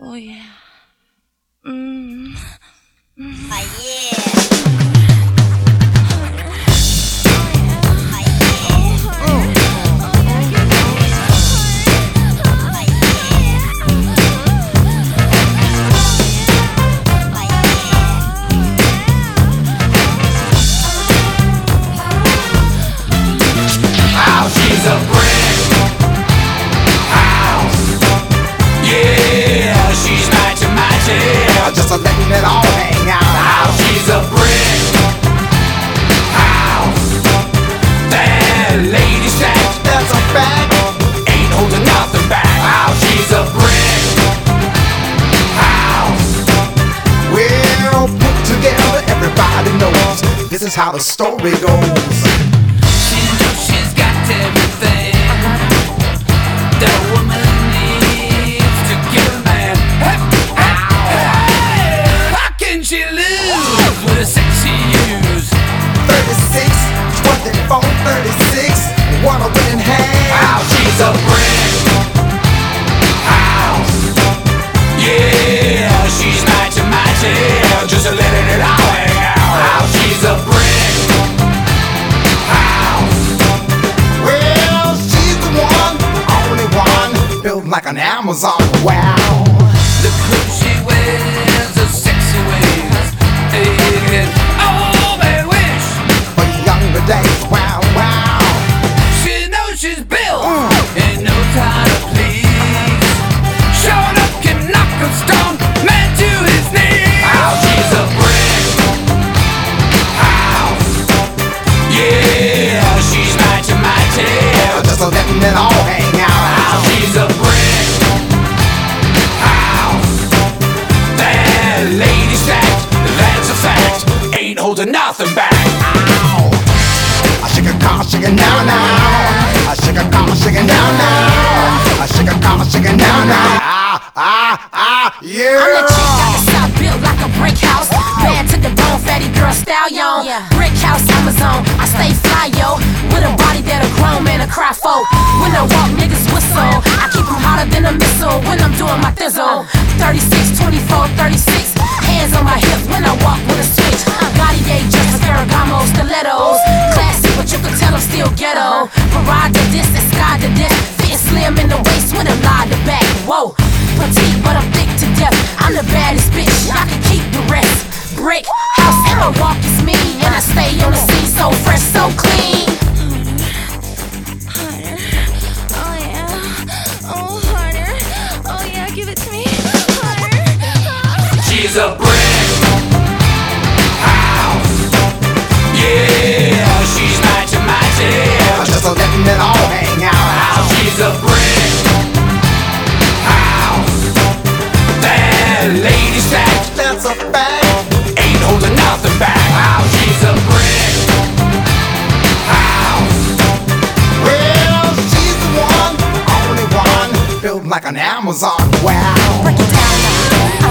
Oh yeah. Mm. Oh yeah. It all hang out. How she's a brick house. That lady stacked That's a fact. ain't holding nothing back. How she's a brick house. Well put together, everybody knows this is how the story goes. She knows she's got everything that a woman like an Amazon. Wow. Holding nothing back. Ow. I shake a car, shake it now, now. I shake a car, shake it now, now. I shake a car, shake it now, now. Ah, ah, ah, yeah. I'm the chick out the south built like a brick house. Bad to the bone, fatty girl stallion. Yeah. Brick house, Amazon. I stay fly, yo. With a body that a grown man a cry for. When I walk, niggas whistle. I keep 'em hotter than a missile when I'm doing my thizzle. 36, 24, 36. Ghetto. Parade to this and sky to this. Fitting slim in the waist with a lie to back. Whoa, petite, but I'm thick to death. I'm the baddest bitch, I can keep the rest. Brick house, and my walk is mean, and I stay on the scene so fresh, so clean. Oh yeah. Oh harder. Oh like an Amazon. Wow.